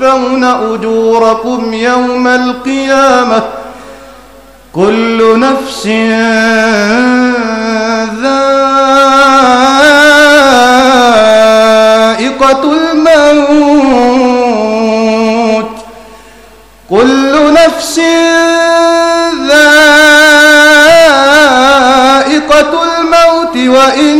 توفون أجوركم يوم القيامة كل نفس ذائقة الموت كل نفس ذائقة الموت وإنما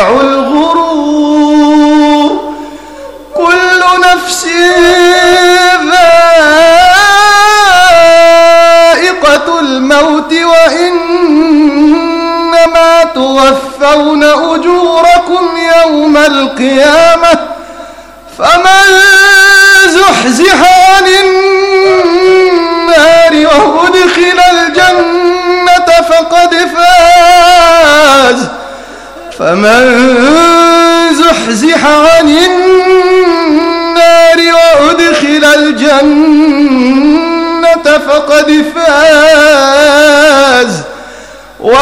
وإنما توفون أجوركم يوم القيامة فمن زحزح عن النار وأدخل الجنة فقد فاز فمن زحزح عن النار وأدخل الجنة فقد فاز